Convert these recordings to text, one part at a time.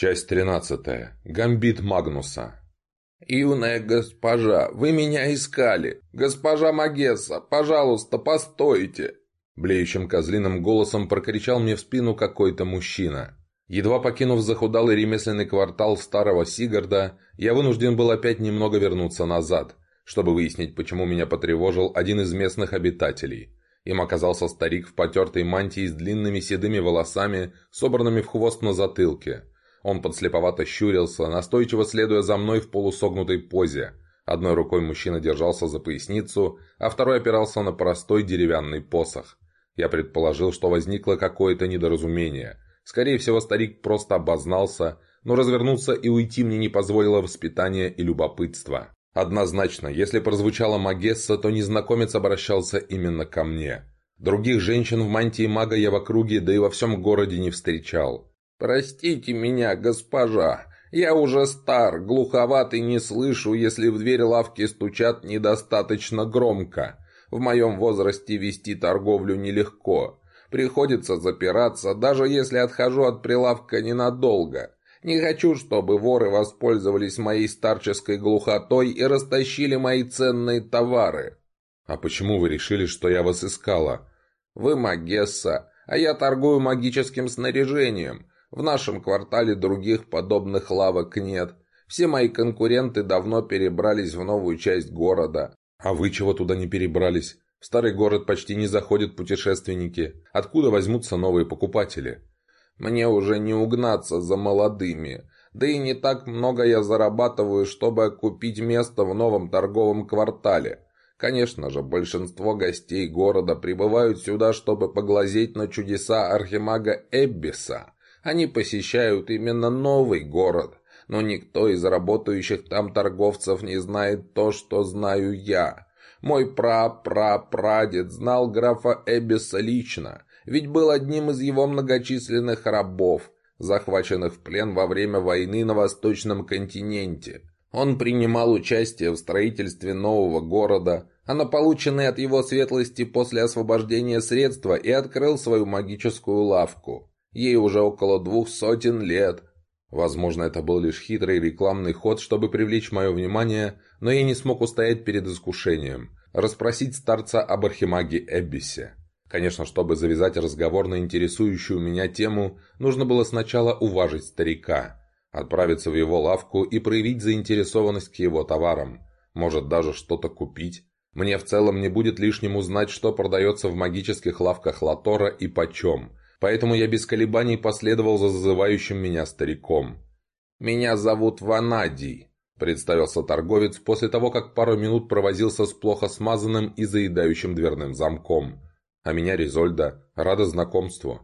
Часть тринадцатая. Гамбит Магнуса. «Юная госпожа, вы меня искали! Госпожа Магесса, пожалуйста, постойте!» Блеющим козлиным голосом прокричал мне в спину какой-то мужчина. Едва покинув захудалый ремесленный квартал старого Сигарда, я вынужден был опять немного вернуться назад, чтобы выяснить, почему меня потревожил один из местных обитателей. Им оказался старик в потертой мантии с длинными седыми волосами, собранными в хвост на затылке – он подслеповато щурился, настойчиво следуя за мной в полусогнутой позе. Одной рукой мужчина держался за поясницу, а второй опирался на простой деревянный посох. Я предположил, что возникло какое-то недоразумение. Скорее всего, старик просто обознался, но развернуться и уйти мне не позволило воспитание и любопытство. Однозначно, если прозвучала Магесса, то незнакомец обращался именно ко мне. Других женщин в мантии мага я в округе, да и во всем городе не встречал. «Простите меня, госпожа, я уже стар, глуховат и не слышу, если в дверь лавки стучат недостаточно громко. В моем возрасте вести торговлю нелегко. Приходится запираться, даже если отхожу от прилавка ненадолго. Не хочу, чтобы воры воспользовались моей старческой глухотой и растащили мои ценные товары». «А почему вы решили, что я вас искала?» «Вы Магесса, а я торгую магическим снаряжением. В нашем квартале других подобных лавок нет. Все мои конкуренты давно перебрались в новую часть города. А вы чего туда не перебрались? В старый город почти не заходят путешественники. Откуда возьмутся новые покупатели? Мне уже не угнаться за молодыми. Да и не так много я зарабатываю, чтобы купить место в новом торговом квартале. Конечно же, большинство гостей города прибывают сюда, чтобы поглазеть на чудеса архимага Эббиса. Они посещают именно новый город, но никто из работающих там торговцев не знает то, что знаю я. Мой пра-пра-прадед знал графа Эбиса лично, ведь был одним из его многочисленных рабов, захваченных в плен во время войны на Восточном континенте. Он принимал участие в строительстве нового города, а на полученные от его светлости после освобождения средства и открыл свою магическую лавку. Ей уже около двух сотен лет. Возможно, это был лишь хитрый рекламный ход, чтобы привлечь мое внимание, но я не смог устоять перед искушением. Расспросить старца об архимаге Эббисе. Конечно, чтобы завязать разговор на интересующую меня тему, нужно было сначала уважить старика, отправиться в его лавку и проявить заинтересованность к его товарам. Может, даже что-то купить. Мне в целом не будет лишним узнать, что продается в магических лавках Латора и почем – поэтому я без колебаний последовал за зазывающим меня стариком. «Меня зовут Ванадий», — представился торговец после того, как пару минут провозился с плохо смазанным и заедающим дверным замком. «А меня Ризольда. Рада знакомству».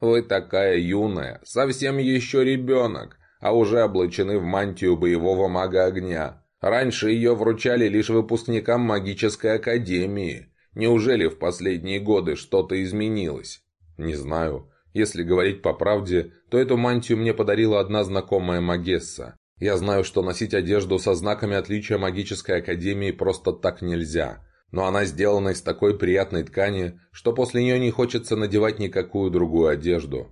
«Вы такая юная, совсем еще ребенок, а уже облачены в мантию боевого мага огня. Раньше ее вручали лишь выпускникам магической академии. Неужели в последние годы что-то изменилось?» «Не знаю. Если говорить по правде, то эту мантию мне подарила одна знакомая Магесса. Я знаю, что носить одежду со знаками отличия магической академии просто так нельзя. Но она сделана из такой приятной ткани, что после нее не хочется надевать никакую другую одежду.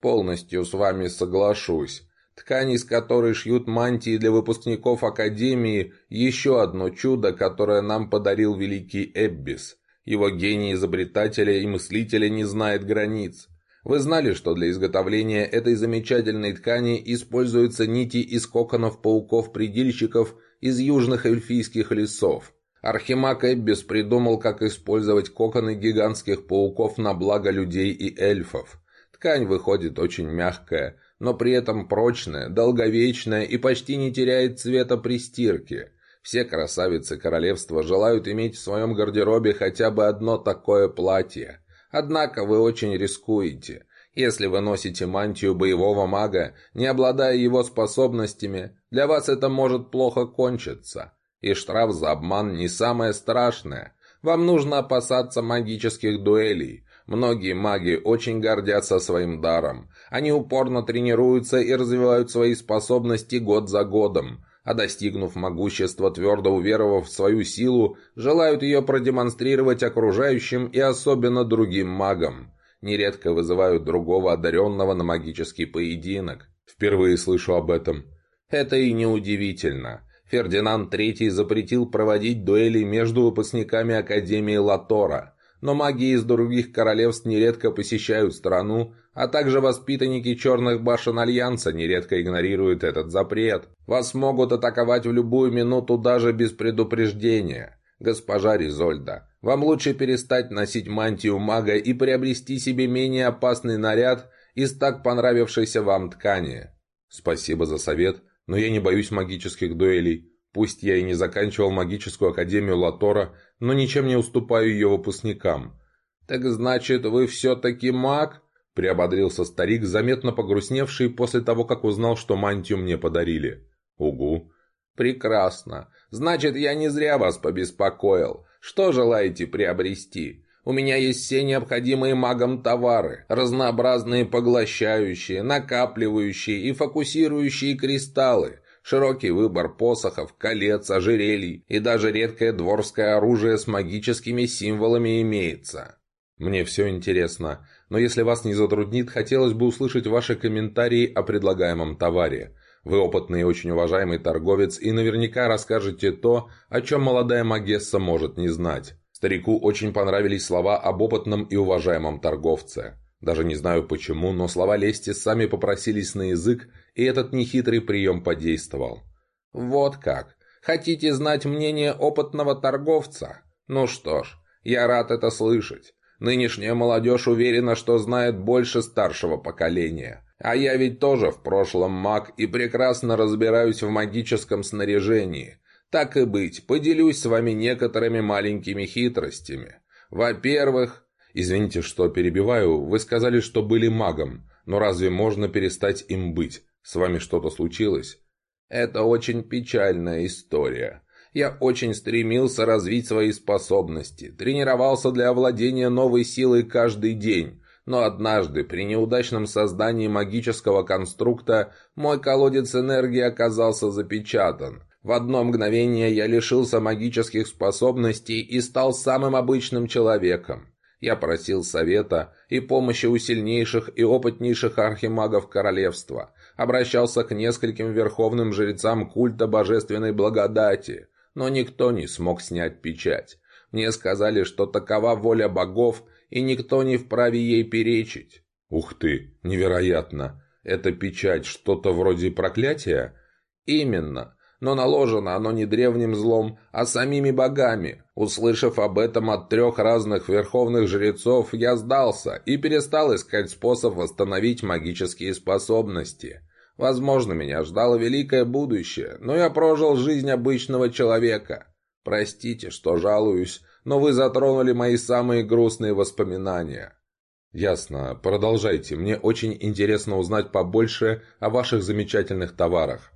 Полностью с вами соглашусь. Ткань, из которой шьют мантии для выпускников Академии, еще одно чудо, которое нам подарил великий Эббис. Его гений изобретателя и мыслителя не знает границ. Вы знали, что для изготовления этой замечательной ткани используются нити из коконов пауков-предильщиков из южных эльфийских лесов? Архимаг Эббис придумал, как использовать коконы гигантских пауков на благо людей и эльфов. Ткань выходит очень мягкая, но при этом прочная, долговечная и почти не теряет цвета при стирке – все красавицы королевства желают иметь в своем гардеробе хотя бы одно такое платье. Однако вы очень рискуете. Если вы носите мантию боевого мага, не обладая его способностями, для вас это может плохо кончиться. И штраф за обман не самое страшное. Вам нужно опасаться магических дуэлей. Многие маги очень гордятся своим даром. Они упорно тренируются и развивают свои способности год за годом а достигнув могущества, твердо уверовав в свою силу, желают ее продемонстрировать окружающим и особенно другим магам. Нередко вызывают другого одаренного на магический поединок. Впервые слышу об этом. Это и не удивительно. Фердинанд III запретил проводить дуэли между выпускниками Академии Латора, но маги из других королевств нередко посещают страну, а также воспитанники черных башен Альянса нередко игнорируют этот запрет. Вас могут атаковать в любую минуту даже без предупреждения. Госпожа Ризольда, вам лучше перестать носить мантию мага и приобрести себе менее опасный наряд из так понравившейся вам ткани. Спасибо за совет, но я не боюсь магических дуэлей. Пусть я и не заканчивал магическую академию Латора, но ничем не уступаю ее выпускникам. «Так значит, вы все-таки маг?» – приободрился старик, заметно погрустневший после того, как узнал, что мантию мне подарили. «Угу». «Прекрасно. Значит, я не зря вас побеспокоил. Что желаете приобрести?» У меня есть все необходимые магам товары, разнообразные поглощающие, накапливающие и фокусирующие кристаллы, широкий выбор посохов, колец, ожерелий и даже редкое дворское оружие с магическими символами имеется. Мне все интересно, но если вас не затруднит, хотелось бы услышать ваши комментарии о предлагаемом товаре. Вы опытный и очень уважаемый торговец и наверняка расскажете то, о чем молодая Магесса может не знать. Старику очень понравились слова об опытном и уважаемом торговце. Даже не знаю почему, но слова лести сами попросились на язык, и этот нехитрый прием подействовал. «Вот как. Хотите знать мнение опытного торговца? Ну что ж, я рад это слышать. Нынешняя молодежь уверена, что знает больше старшего поколения. А я ведь тоже в прошлом маг и прекрасно разбираюсь в магическом снаряжении. Так и быть, поделюсь с вами некоторыми маленькими хитростями. Во-первых... Извините, что перебиваю, вы сказали, что были магом, но разве можно перестать им быть? С вами что-то случилось? Это очень печальная история. Я очень стремился развить свои способности, тренировался для овладения новой силой каждый день, но однажды при неудачном создании магического конструкта мой колодец энергии оказался запечатан. В одно мгновение я лишился магических способностей и стал самым обычным человеком. Я просил совета и помощи у сильнейших и опытнейших архимагов королевства, обращался к нескольким верховным жрецам культа божественной благодати, но никто не смог снять печать. Мне сказали, что такова воля богов, и никто не вправе ей перечить. Ух ты, невероятно! Эта печать что-то вроде проклятия? Именно но наложено оно не древним злом, а самими богами. Услышав об этом от трех разных верховных жрецов, я сдался и перестал искать способ восстановить магические способности. Возможно, меня ждало великое будущее, но я прожил жизнь обычного человека. Простите, что жалуюсь, но вы затронули мои самые грустные воспоминания. «Ясно. Продолжайте. Мне очень интересно узнать побольше о ваших замечательных товарах».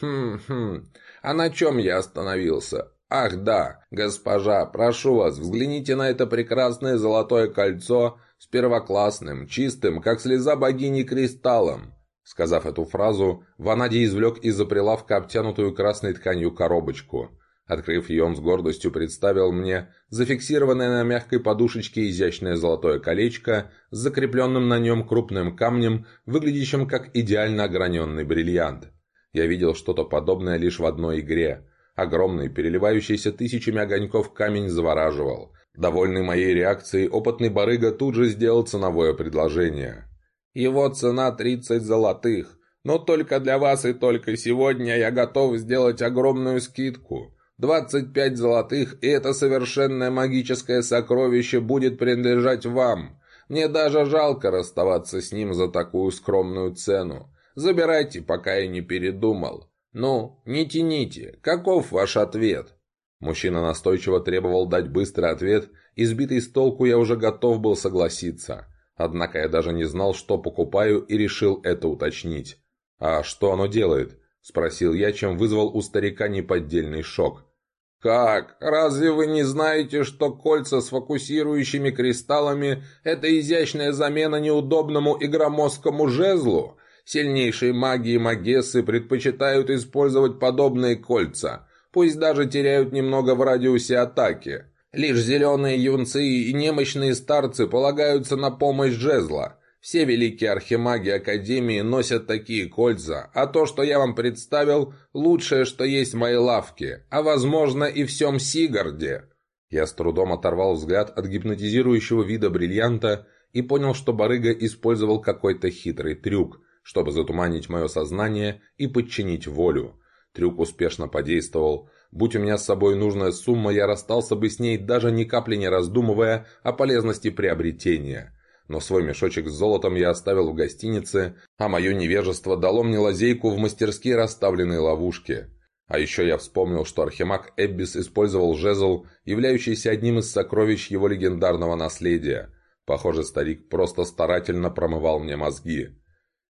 «Хм-хм, а на чем я остановился? Ах да, госпожа, прошу вас, взгляните на это прекрасное золотое кольцо с первоклассным, чистым, как слеза богини кристаллом». Сказав эту фразу, Ванадий извлек из-за прилавка обтянутую красной тканью коробочку. Открыв ее, он с гордостью представил мне зафиксированное на мягкой подушечке изящное золотое колечко с закрепленным на нем крупным камнем, выглядящим как идеально ограненный бриллиант. Я видел что-то подобное лишь в одной игре. Огромный, переливающийся тысячами огоньков камень завораживал. Довольный моей реакцией, опытный барыга тут же сделал ценовое предложение. «Его цена 30 золотых, но только для вас и только сегодня я готов сделать огромную скидку. 25 золотых, и это совершенное магическое сокровище будет принадлежать вам. Мне даже жалко расставаться с ним за такую скромную цену. Забирайте, пока я не передумал. Ну, не тяните. Каков ваш ответ?» Мужчина настойчиво требовал дать быстрый ответ, и сбитый с толку я уже готов был согласиться. Однако я даже не знал, что покупаю, и решил это уточнить. «А что оно делает?» – спросил я, чем вызвал у старика неподдельный шок. «Как? Разве вы не знаете, что кольца с фокусирующими кристаллами – это изящная замена неудобному и громоздкому жезлу? Сильнейшие маги и магессы предпочитают использовать подобные кольца, пусть даже теряют немного в радиусе атаки. Лишь зеленые юнцы и немощные старцы полагаются на помощь жезла. Все великие архимаги Академии носят такие кольца, а то, что я вам представил, лучшее, что есть в моей лавке, а возможно и всем Сигарде». Я с трудом оторвал взгляд от гипнотизирующего вида бриллианта и понял, что барыга использовал какой-то хитрый трюк, чтобы затуманить мое сознание и подчинить волю. Трюк успешно подействовал. Будь у меня с собой нужная сумма, я расстался бы с ней, даже ни капли не раздумывая о полезности приобретения но свой мешочек с золотом я оставил в гостинице, а мое невежество дало мне лазейку в мастерски расставленной ловушке. А еще я вспомнил, что архимаг Эббис использовал жезл, являющийся одним из сокровищ его легендарного наследия. Похоже, старик просто старательно промывал мне мозги.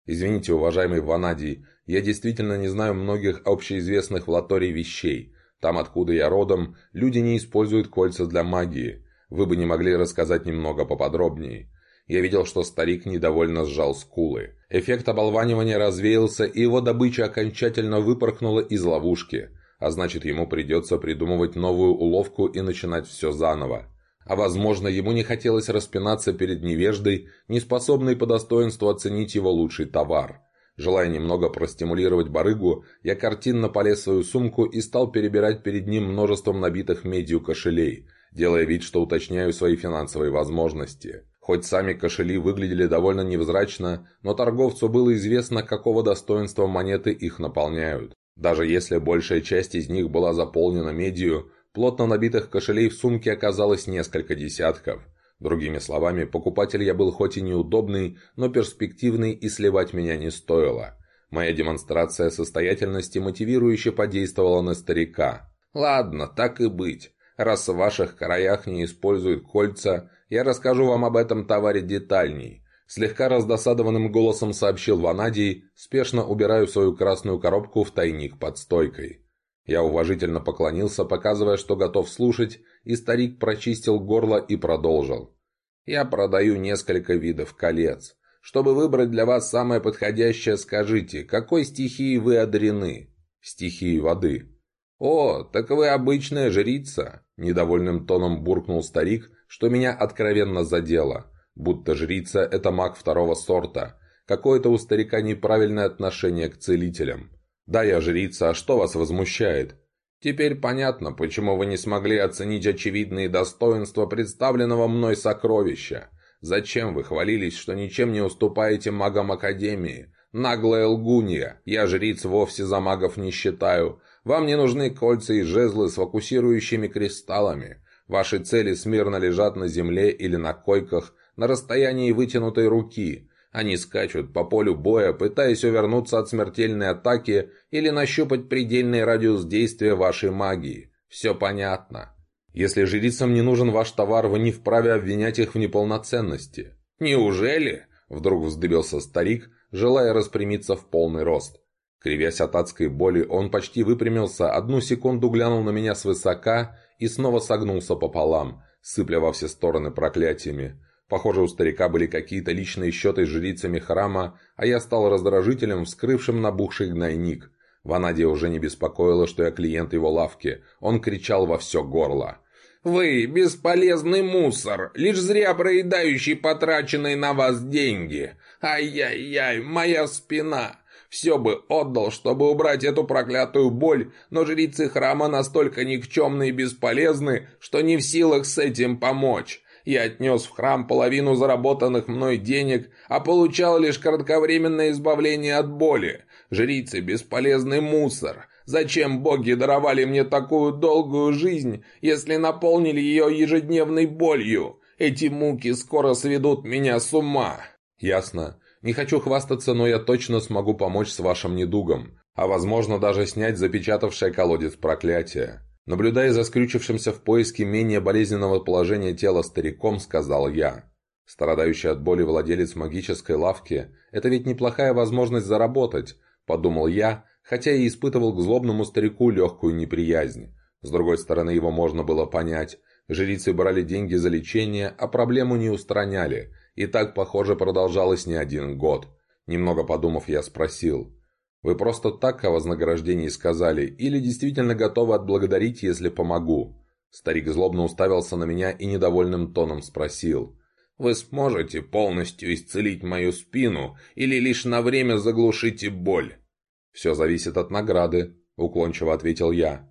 Извините, уважаемый Ванадий, я действительно не знаю многих общеизвестных в Латоре вещей. Там, откуда я родом, люди не используют кольца для магии. Вы бы не могли рассказать немного поподробнее. Я видел, что старик недовольно сжал скулы. Эффект оболванивания развеялся, и его добыча окончательно выпорхнула из ловушки. А значит, ему придется придумывать новую уловку и начинать все заново. А возможно, ему не хотелось распинаться перед невеждой, не способной по достоинству оценить его лучший товар. Желая немного простимулировать барыгу, я картинно полез в свою сумку и стал перебирать перед ним множеством набитых медью кошелей, делая вид, что уточняю свои финансовые возможности. Хоть сами кошели выглядели довольно невзрачно, но торговцу было известно, какого достоинства монеты их наполняют. Даже если большая часть из них была заполнена медью, плотно набитых кошелей в сумке оказалось несколько десятков. Другими словами, покупатель я был хоть и неудобный, но перспективный и сливать меня не стоило. Моя демонстрация состоятельности мотивирующе подействовала на старика. «Ладно, так и быть. Раз в ваших краях не используют кольца, я расскажу вам об этом товаре детальней. Слегка раздосадованным голосом сообщил Ванадий, спешно убирая свою красную коробку в тайник под стойкой. Я уважительно поклонился, показывая, что готов слушать, и старик прочистил горло и продолжил. «Я продаю несколько видов колец. Чтобы выбрать для вас самое подходящее, скажите, какой стихии вы одарены?» «Стихии воды». «О, так вы обычная жрица», – недовольным тоном буркнул старик, что меня откровенно задело. Будто жрица – это маг второго сорта. Какое-то у старика неправильное отношение к целителям. Да, я жрица, а что вас возмущает? Теперь понятно, почему вы не смогли оценить очевидные достоинства представленного мной сокровища. Зачем вы хвалились, что ничем не уступаете магам Академии? Наглая лгунья. Я жриц вовсе за магов не считаю. Вам не нужны кольца и жезлы с фокусирующими кристаллами. Ваши цели смирно лежат на земле или на койках на расстоянии вытянутой руки. Они скачут по полю боя, пытаясь увернуться от смертельной атаки или нащупать предельный радиус действия вашей магии. Все понятно. Если жрицам не нужен ваш товар, вы не вправе обвинять их в неполноценности. Неужели? Вдруг вздыбился старик, желая распрямиться в полный рост. Кривясь от адской боли, он почти выпрямился, одну секунду глянул на меня свысока и снова согнулся пополам, сыпля во все стороны проклятиями. Похоже, у старика были какие-то личные счеты с жрицами храма, а я стал раздражителем, вскрывшим набухший гнойник. Ванадия уже не беспокоила, что я клиент его лавки. Он кричал во все горло. «Вы бесполезный мусор, лишь зря проедающий потраченные на вас деньги. Ай-яй-яй, моя спина!» Все бы отдал, чтобы убрать эту проклятую боль, но жрицы храма настолько никчемны и бесполезны, что не в силах с этим помочь. Я отнес в храм половину заработанных мной денег, а получал лишь кратковременное избавление от боли. Жрицы – бесполезный мусор. Зачем боги даровали мне такую долгую жизнь, если наполнили ее ежедневной болью? Эти муки скоро сведут меня с ума. Ясно. Не хочу хвастаться, но я точно смогу помочь с вашим недугом, а возможно даже снять запечатавшее колодец проклятия. Наблюдая за скрючившимся в поиске менее болезненного положения тела стариком, сказал я. Страдающий от боли владелец магической лавки – это ведь неплохая возможность заработать, подумал я, хотя и испытывал к злобному старику легкую неприязнь. С другой стороны, его можно было понять. Жрицы брали деньги за лечение, а проблему не устраняли, и так, похоже, продолжалось не один год. Немного подумав, я спросил. «Вы просто так о вознаграждении сказали, или действительно готовы отблагодарить, если помогу?» Старик злобно уставился на меня и недовольным тоном спросил. Вы сможете полностью исцелить мою спину или лишь на время заглушите боль?» «Все зависит от награды», — уклончиво ответил я.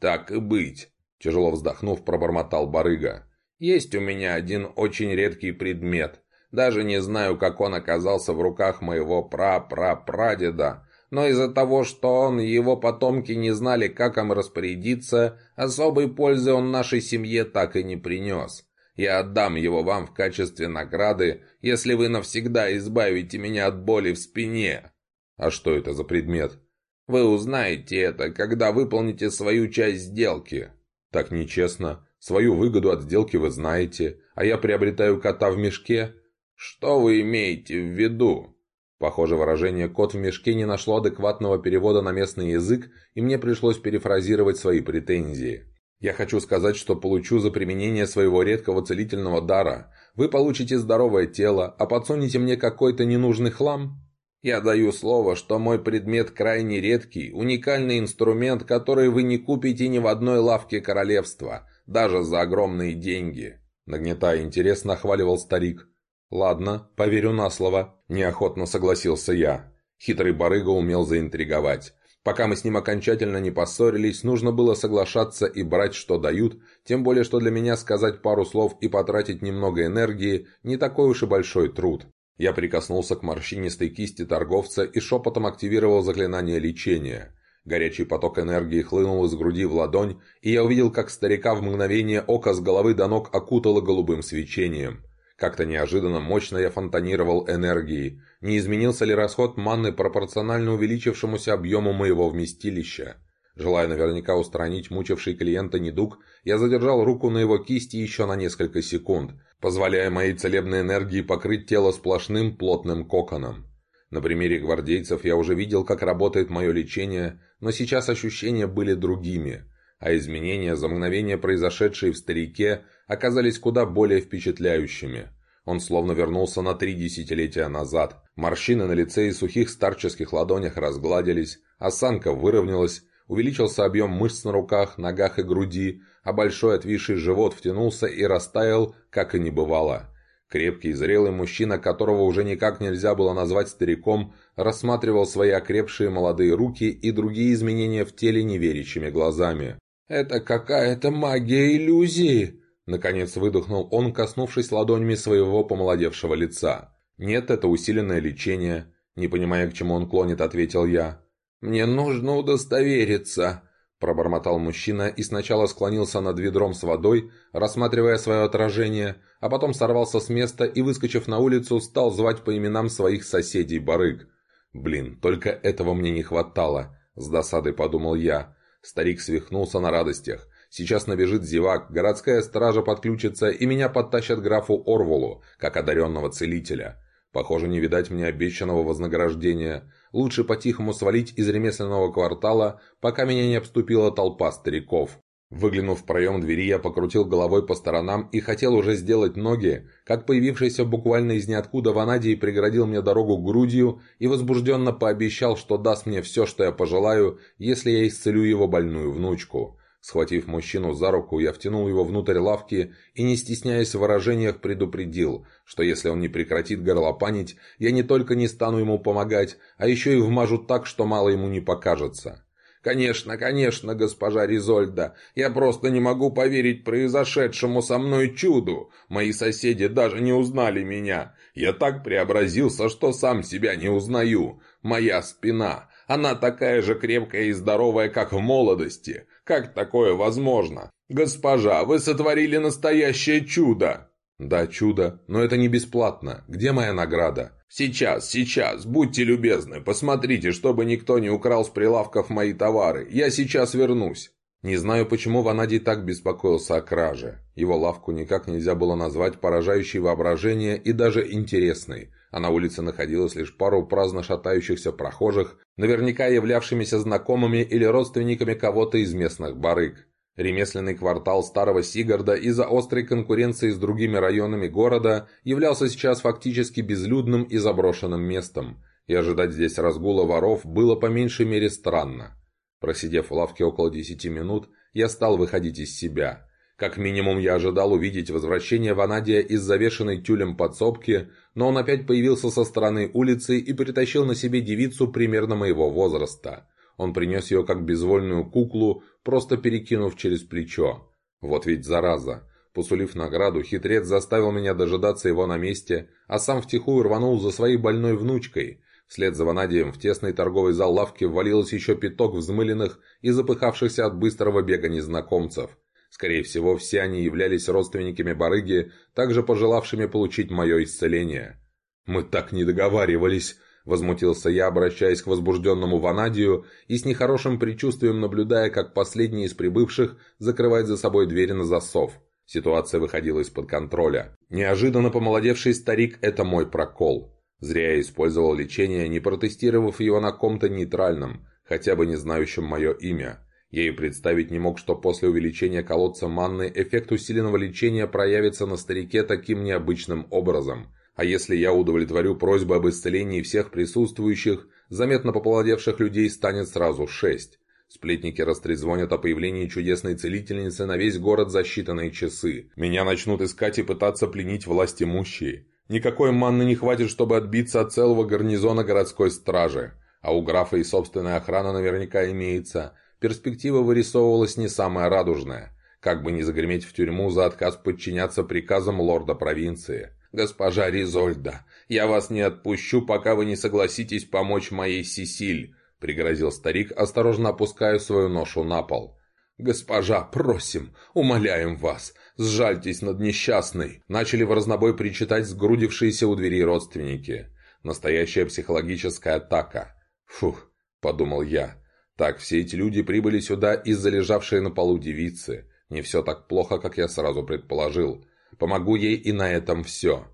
«Так и быть», — тяжело вздохнув, пробормотал барыга. «Есть у меня один очень редкий предмет. Даже не знаю, как он оказался в руках моего пра-пра-прадеда, но из-за того, что он и его потомки не знали, как им распорядиться, особой пользы он нашей семье так и не принес. Я отдам его вам в качестве награды, если вы навсегда избавите меня от боли в спине». «А что это за предмет?» «Вы узнаете это, когда выполните свою часть сделки». «Так нечестно. Свою выгоду от сделки вы знаете, а я приобретаю кота в мешке». «Что вы имеете в виду?» Похоже, выражение «кот в мешке» не нашло адекватного перевода на местный язык, и мне пришлось перефразировать свои претензии. Я хочу сказать, что получу за применение своего редкого целительного дара. Вы получите здоровое тело, а подсунете мне какой-то ненужный хлам? Я даю слово, что мой предмет крайне редкий, уникальный инструмент, который вы не купите ни в одной лавке королевства, даже за огромные деньги. Нагнетая интерес, нахваливал старик. «Ладно, поверю на слово», – неохотно согласился я. Хитрый барыга умел заинтриговать. Пока мы с ним окончательно не поссорились, нужно было соглашаться и брать, что дают, тем более, что для меня сказать пару слов и потратить немного энергии – не такой уж и большой труд. Я прикоснулся к морщинистой кисти торговца и шепотом активировал заклинание лечения. Горячий поток энергии хлынул из груди в ладонь, и я увидел, как старика в мгновение ока с головы до ног окутало голубым свечением. Как-то неожиданно мощно я фонтанировал энергией. Не изменился ли расход манны пропорционально увеличившемуся объему моего вместилища? Желая наверняка устранить мучивший клиента недуг, я задержал руку на его кисти еще на несколько секунд, позволяя моей целебной энергии покрыть тело сплошным плотным коконом. На примере гвардейцев я уже видел, как работает мое лечение, но сейчас ощущения были другими, а изменения, за мгновение произошедшие в старике, оказались куда более впечатляющими. Он словно вернулся на три десятилетия назад. Морщины на лице и сухих старческих ладонях разгладились, осанка выровнялась, увеличился объем мышц на руках, ногах и груди, а большой отвисший живот втянулся и растаял, как и не бывало. Крепкий, зрелый мужчина, которого уже никак нельзя было назвать стариком, рассматривал свои окрепшие молодые руки и другие изменения в теле неверящими глазами. «Это какая-то магия иллюзии!» Наконец выдохнул он, коснувшись ладонями своего помолодевшего лица. «Нет, это усиленное лечение». Не понимая, к чему он клонит, ответил я. «Мне нужно удостовериться», – пробормотал мужчина и сначала склонился над ведром с водой, рассматривая свое отражение, а потом сорвался с места и, выскочив на улицу, стал звать по именам своих соседей-барыг. «Блин, только этого мне не хватало», – с досадой подумал я. Старик свихнулся на радостях. Сейчас набежит зевак, городская стража подключится, и меня подтащат графу Орволу, как одаренного целителя. Похоже, не видать мне обещанного вознаграждения. Лучше по-тихому свалить из ремесленного квартала, пока меня не обступила толпа стариков. Выглянув в проем двери, я покрутил головой по сторонам и хотел уже сделать ноги, как появившийся буквально из ниоткуда Ванадий преградил мне дорогу грудью и возбужденно пообещал, что даст мне все, что я пожелаю, если я исцелю его больную внучку. Схватив мужчину за руку, я втянул его внутрь лавки и, не стесняясь в выражениях, предупредил, что если он не прекратит горлопанить, я не только не стану ему помогать, а еще и вмажу так, что мало ему не покажется. «Конечно, конечно, госпожа Ризольда, я просто не могу поверить произошедшему со мной чуду. Мои соседи даже не узнали меня. Я так преобразился, что сам себя не узнаю. Моя спина, она такая же крепкая и здоровая, как в молодости. Как такое возможно? Госпожа, вы сотворили настоящее чудо!» «Да, чудо, но это не бесплатно. Где моя награда?» «Сейчас, сейчас, будьте любезны, посмотрите, чтобы никто не украл с прилавков мои товары. Я сейчас вернусь». Не знаю, почему Ванадий так беспокоился о краже. Его лавку никак нельзя было назвать поражающей воображение и даже интересной, а на улице находилось лишь пару праздно шатающихся прохожих, наверняка являвшимися знакомыми или родственниками кого-то из местных барыг. Ремесленный квартал Старого Сигарда из-за острой конкуренции с другими районами города являлся сейчас фактически безлюдным и заброшенным местом, и ожидать здесь разгула воров было по меньшей мере странно. Просидев в лавке около десяти минут, я стал выходить из себя. Как минимум я ожидал увидеть возвращение Ванадия из завешенной тюлем подсобки, но он опять появился со стороны улицы и притащил на себе девицу примерно моего возраста. Он принес ее как безвольную куклу, просто перекинув через плечо. Вот ведь зараза. Посулив награду, хитрец заставил меня дожидаться его на месте, а сам втихую рванул за своей больной внучкой. Вслед за Ванадием в тесный торговый зал лавки ввалилось еще пяток взмыленных и запыхавшихся от быстрого бега незнакомцев. Скорее всего, все они являлись родственниками барыги, также пожелавшими получить мое исцеление. «Мы так не договаривались!» – возмутился я, обращаясь к возбужденному Ванадию и с нехорошим предчувствием наблюдая, как последний из прибывших закрывает за собой двери на засов. Ситуация выходила из-под контроля. Неожиданно помолодевший старик – это мой прокол. Зря я использовал лечение, не протестировав его на ком-то нейтральном, хотя бы не знающем мое имя. Я и представить не мог, что после увеличения колодца манны эффект усиленного лечения проявится на старике таким необычным образом. А если я удовлетворю просьбу об исцелении всех присутствующих, заметно пополодевших людей станет сразу шесть. Сплетники растрезвонят о появлении чудесной целительницы на весь город за считанные часы. Меня начнут искать и пытаться пленить власть имущие. Никакой манны не хватит, чтобы отбиться от целого гарнизона городской стражи. А у графа и собственная охрана наверняка имеется – перспектива вырисовывалась не самая радужная. Как бы не загреметь в тюрьму за отказ подчиняться приказам лорда провинции. «Госпожа Ризольда, я вас не отпущу, пока вы не согласитесь помочь моей Сесиль», — пригрозил старик, осторожно опуская свою ношу на пол. «Госпожа, просим, умоляем вас, сжальтесь над несчастной!» Начали в разнобой причитать сгрудившиеся у двери родственники. Настоящая психологическая атака. «Фух», — подумал я, так, все эти люди прибыли сюда из-за лежавшей на полу девицы. Не все так плохо, как я сразу предположил. Помогу ей и на этом все.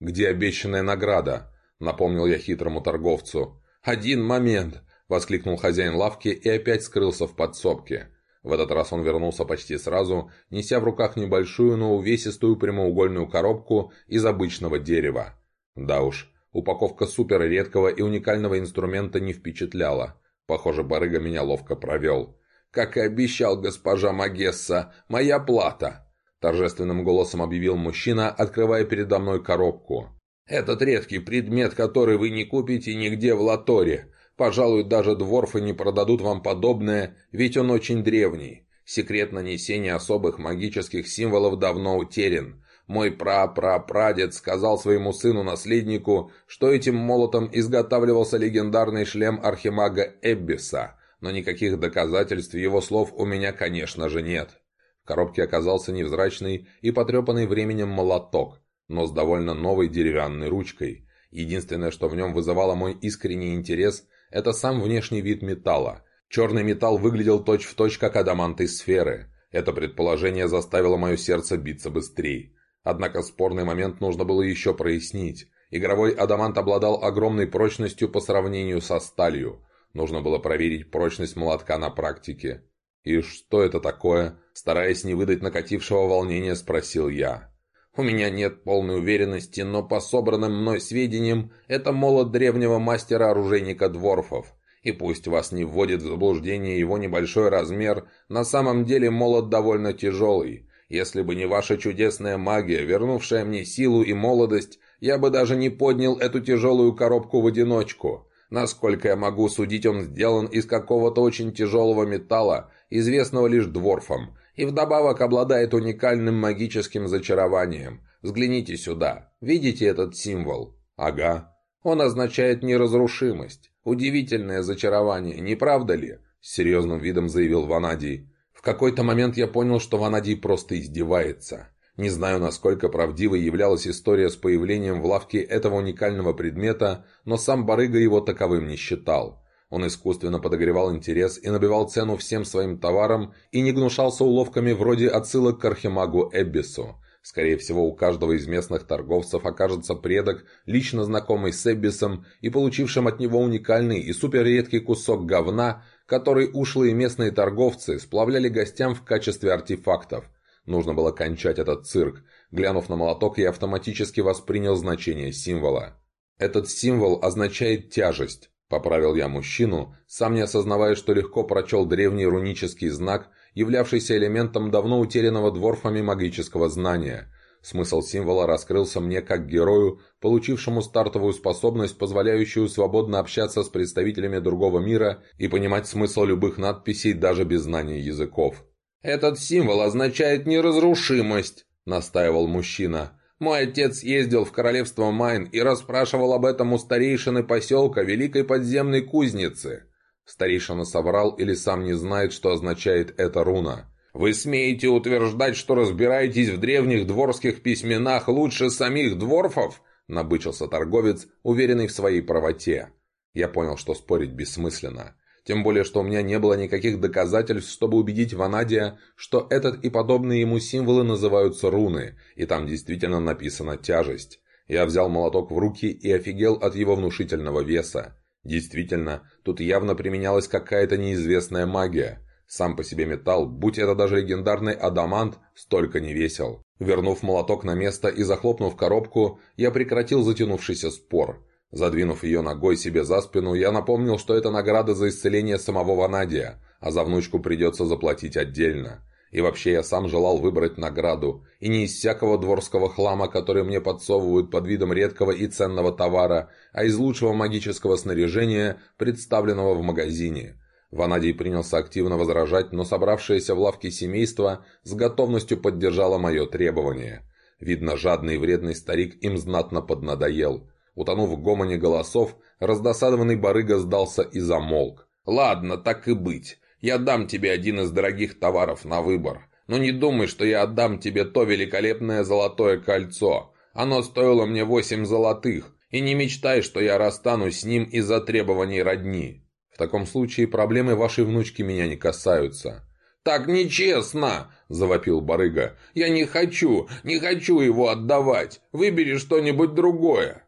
«Где обещанная награда?» — напомнил я хитрому торговцу. «Один момент!» — воскликнул хозяин лавки и опять скрылся в подсобке. В этот раз он вернулся почти сразу, неся в руках небольшую, но увесистую прямоугольную коробку из обычного дерева. Да уж, упаковка супер редкого и уникального инструмента не впечатляла. Похоже, барыга меня ловко провел. «Как и обещал госпожа Магесса, моя плата!» Торжественным голосом объявил мужчина, открывая передо мной коробку. «Этот редкий предмет, который вы не купите нигде в Латоре. Пожалуй, даже дворфы не продадут вам подобное, ведь он очень древний. Секрет нанесения особых магических символов давно утерян. Мой пра-пра-прадед сказал своему сыну-наследнику, что этим молотом изготавливался легендарный шлем архимага Эббиса, но никаких доказательств его слов у меня, конечно же, нет. В коробке оказался невзрачный и потрепанный временем молоток, но с довольно новой деревянной ручкой. Единственное, что в нем вызывало мой искренний интерес, это сам внешний вид металла. Черный металл выглядел точь-в-точь, точь, как адаманты сферы. Это предположение заставило мое сердце биться быстрее. Однако спорный момент нужно было еще прояснить. Игровой адамант обладал огромной прочностью по сравнению со сталью. Нужно было проверить прочность молотка на практике. «И что это такое?» Стараясь не выдать накатившего волнения, спросил я. «У меня нет полной уверенности, но по собранным мной сведениям, это молот древнего мастера-оружейника Дворфов. И пусть вас не вводит в заблуждение его небольшой размер, на самом деле молот довольно тяжелый. Если бы не ваша чудесная магия, вернувшая мне силу и молодость, я бы даже не поднял эту тяжелую коробку в одиночку. Насколько я могу судить, он сделан из какого-то очень тяжелого металла, известного лишь дворфам, и вдобавок обладает уникальным магическим зачарованием. Взгляните сюда. Видите этот символ? Ага. Он означает неразрушимость. Удивительное зачарование, не правда ли? С серьезным видом заявил Ванадий. Какой-то момент я понял, что Ванадий просто издевается. Не знаю, насколько правдивой являлась история с появлением в лавке этого уникального предмета, но сам барыга его таковым не считал. Он искусственно подогревал интерес и набивал цену всем своим товарам и не гнушался уловками вроде отсылок к архимагу Эббису. Скорее всего, у каждого из местных торговцев окажется предок, лично знакомый с Эббисом и получившим от него уникальный и суперредкий кусок говна, который ушлые местные торговцы сплавляли гостям в качестве артефактов. Нужно было кончать этот цирк. Глянув на молоток, я автоматически воспринял значение символа. Этот символ означает тяжесть. Поправил я мужчину, сам не осознавая, что легко прочел древний рунический знак, являвшийся элементом давно утерянного дворфами магического знания. Смысл символа раскрылся мне как герою, получившему стартовую способность, позволяющую свободно общаться с представителями другого мира и понимать смысл любых надписей даже без знания языков. «Этот символ означает неразрушимость», — настаивал мужчина. Мой отец ездил в королевство Майн и расспрашивал об этом у старейшины поселка Великой подземной кузницы. Старейшина соврал или сам не знает, что означает эта руна. «Вы смеете утверждать, что разбираетесь в древних дворских письменах лучше самих дворфов?» – набычился торговец, уверенный в своей правоте. Я понял, что спорить бессмысленно. Тем более, что у меня не было никаких доказательств, чтобы убедить Ванадия, что этот и подобные ему символы называются руны, и там действительно написана «тяжесть». Я взял молоток в руки и офигел от его внушительного веса. Действительно, тут явно применялась какая-то неизвестная магия. Сам по себе металл, будь это даже легендарный адамант, столько не весил. Вернув молоток на место и захлопнув коробку, я прекратил затянувшийся спор. Задвинув ее ногой себе за спину, я напомнил, что это награда за исцеление самого Ванадия, а за внучку придется заплатить отдельно. И вообще я сам желал выбрать награду, и не из всякого дворского хлама, который мне подсовывают под видом редкого и ценного товара, а из лучшего магического снаряжения, представленного в магазине. Ванадий принялся активно возражать, но собравшееся в лавке семейство с готовностью поддержало мое требование. Видно, жадный и вредный старик им знатно поднадоел. Утонув в гомоне голосов, раздосадованный барыга сдался и замолк. «Ладно, так и быть. Я дам тебе один из дорогих товаров на выбор. Но не думай, что я отдам тебе то великолепное золотое кольцо. Оно стоило мне восемь золотых. И не мечтай, что я расстанусь с ним из-за требований родни. В таком случае проблемы вашей внучки меня не касаются». «Так нечестно!» – завопил барыга. «Я не хочу, не хочу его отдавать. Выбери что-нибудь другое».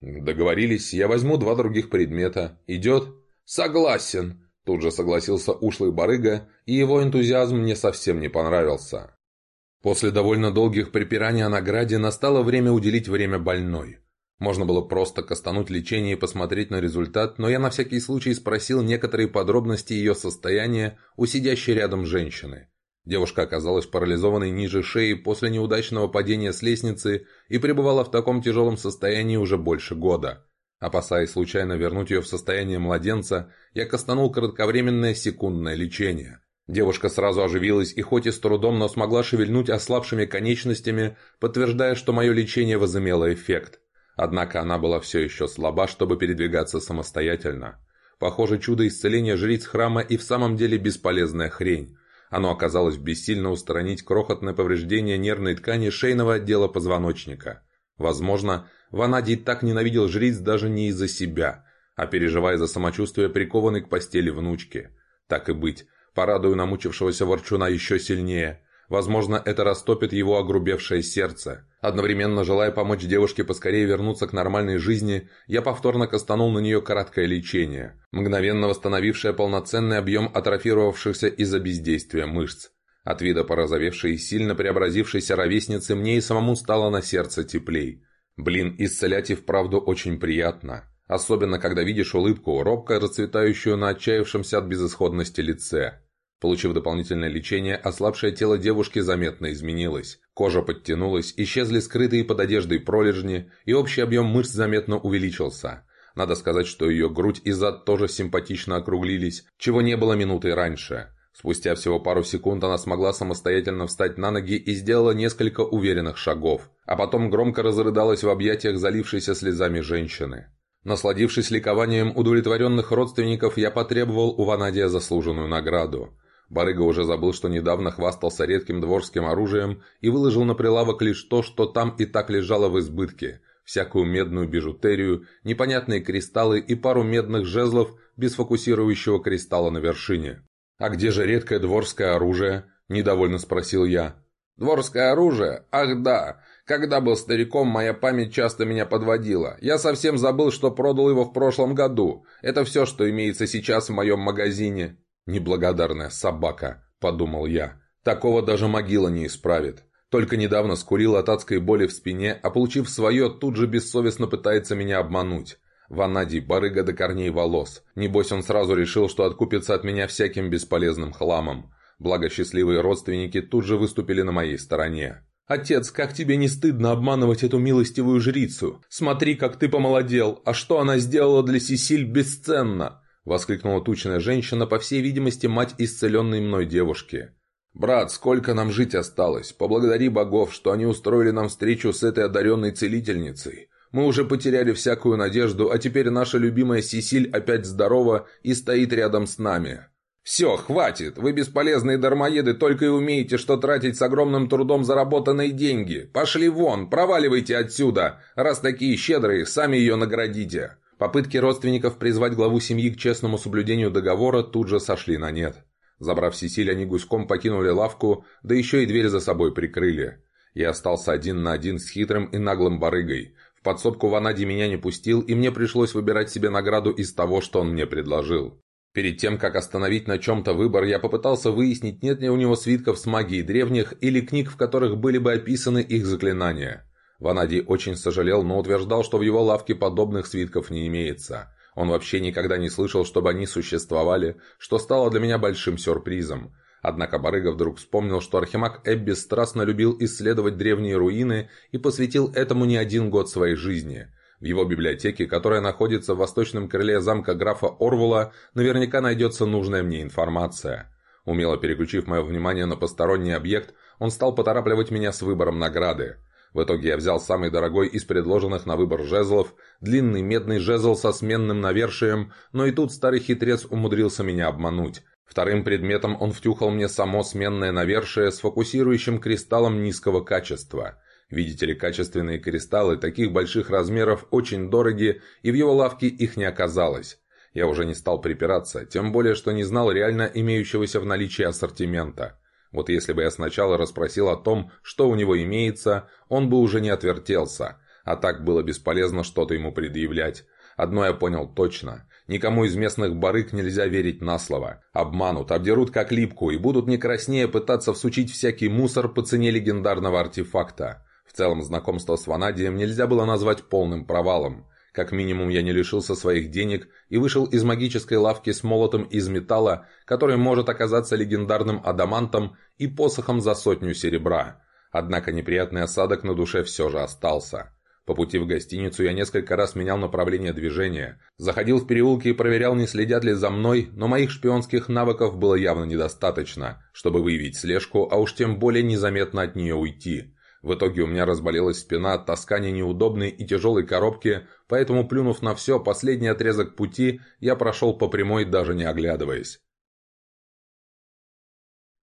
«Договорились, я возьму два других предмета. Идет?» «Согласен!» Тут же согласился ушлый барыга, и его энтузиазм мне совсем не понравился. После довольно долгих припираний о награде настало время уделить время больной. Можно было просто кастануть лечение и посмотреть на результат, но я на всякий случай спросил некоторые подробности ее состояния у сидящей рядом женщины. Девушка оказалась парализованной ниже шеи после неудачного падения с лестницы и пребывала в таком тяжелом состоянии уже больше года. Опасаясь случайно вернуть ее в состояние младенца, я костанул кратковременное секундное лечение. Девушка сразу оживилась и хоть и с трудом, но смогла шевельнуть ослабшими конечностями, подтверждая, что мое лечение возымело эффект. Однако она была все еще слаба, чтобы передвигаться самостоятельно. Похоже, чудо исцеления жриц храма и в самом деле бесполезная хрень. Оно оказалось бессильно устранить крохотное повреждение нервной ткани шейного отдела позвоночника. Возможно, Ванадий так ненавидел жриц даже не из-за себя, а переживая за самочувствие прикованной к постели внучки. Так и быть, порадую намучившегося ворчуна еще сильнее. Возможно, это растопит его огрубевшее сердце. Одновременно желая помочь девушке поскорее вернуться к нормальной жизни, я повторно кастанул на нее краткое лечение, мгновенно восстановившее полноценный объем атрофировавшихся из-за бездействия мышц. От вида порозовевшей и сильно преобразившейся ровесницы мне и самому стало на сердце теплей. Блин, исцелять и вправду очень приятно. Особенно, когда видишь улыбку, робко расцветающую на отчаявшемся от безысходности лице. Получив дополнительное лечение, ослабшее тело девушки заметно изменилось. Кожа подтянулась, исчезли скрытые под одеждой пролежни, и общий объем мышц заметно увеличился. Надо сказать, что ее грудь и зад тоже симпатично округлились, чего не было минутой раньше. Спустя всего пару секунд она смогла самостоятельно встать на ноги и сделала несколько уверенных шагов, а потом громко разрыдалась в объятиях залившейся слезами женщины. Насладившись ликованием удовлетворенных родственников, я потребовал у Ванадия заслуженную награду. Барыга уже забыл, что недавно хвастался редким дворским оружием и выложил на прилавок лишь то, что там и так лежало в избытке. Всякую медную бижутерию, непонятные кристаллы и пару медных жезлов без фокусирующего кристалла на вершине. «А где же редкое дворское оружие?» – недовольно спросил я. «Дворское оружие? Ах да! Когда был стариком, моя память часто меня подводила. Я совсем забыл, что продал его в прошлом году. Это все, что имеется сейчас в моем магазине». «Неблагодарная собака», — подумал я. «Такого даже могила не исправит. Только недавно скурил от адской боли в спине, а получив свое, тут же бессовестно пытается меня обмануть. Ванадий, барыга до корней волос. Небось, он сразу решил, что откупится от меня всяким бесполезным хламом. Благо, счастливые родственники тут же выступили на моей стороне. «Отец, как тебе не стыдно обманывать эту милостивую жрицу? Смотри, как ты помолодел, а что она сделала для Сесиль бесценно!» Воскликнула тучная женщина, по всей видимости, мать исцеленной мной девушки. «Брат, сколько нам жить осталось? Поблагодари богов, что они устроили нам встречу с этой одаренной целительницей. Мы уже потеряли всякую надежду, а теперь наша любимая Сесиль опять здорова и стоит рядом с нами. «Все, хватит! Вы бесполезные дармоеды только и умеете, что тратить с огромным трудом заработанные деньги. Пошли вон, проваливайте отсюда! Раз такие щедрые, сами ее наградите!» Попытки родственников призвать главу семьи к честному соблюдению договора тут же сошли на нет. Забрав Сесиль, они гуськом покинули лавку, да еще и дверь за собой прикрыли. Я остался один на один с хитрым и наглым барыгой. В подсобку Ванади меня не пустил, и мне пришлось выбирать себе награду из того, что он мне предложил. Перед тем, как остановить на чем-то выбор, я попытался выяснить, нет ли у него свитков с магией древних или книг, в которых были бы описаны их заклинания. Ванадий очень сожалел, но утверждал, что в его лавке подобных свитков не имеется. Он вообще никогда не слышал, чтобы они существовали, что стало для меня большим сюрпризом. Однако Барыга вдруг вспомнил, что Архимаг Эбби страстно любил исследовать древние руины и посвятил этому не один год своей жизни – в его библиотеке, которая находится в восточном крыле замка графа Орвула, наверняка найдется нужная мне информация. Умело переключив мое внимание на посторонний объект, он стал поторапливать меня с выбором награды. В итоге я взял самый дорогой из предложенных на выбор жезлов, длинный медный жезл со сменным навершием, но и тут старый хитрец умудрился меня обмануть. Вторым предметом он втюхал мне само сменное навершие с фокусирующим кристаллом низкого качества – Видите ли, качественные кристаллы таких больших размеров очень дороги, и в его лавке их не оказалось. Я уже не стал припираться, тем более, что не знал реально имеющегося в наличии ассортимента. Вот если бы я сначала расспросил о том, что у него имеется, он бы уже не отвертелся, а так было бесполезно что-то ему предъявлять. Одно я понял точно. Никому из местных барыг нельзя верить на слово. Обманут, обдерут как липку и будут не краснее пытаться всучить всякий мусор по цене легендарного артефакта. В целом, знакомство с Ванадием нельзя было назвать полным провалом. Как минимум, я не лишился своих денег и вышел из магической лавки с молотом из металла, который может оказаться легендарным адамантом и посохом за сотню серебра. Однако неприятный осадок на душе все же остался. По пути в гостиницу я несколько раз менял направление движения, заходил в переулки и проверял, не следят ли за мной, но моих шпионских навыков было явно недостаточно, чтобы выявить слежку, а уж тем более незаметно от нее уйти. В итоге у меня разболелась спина от таскания неудобной и тяжелой коробки, поэтому, плюнув на все, последний отрезок пути я прошел по прямой, даже не оглядываясь.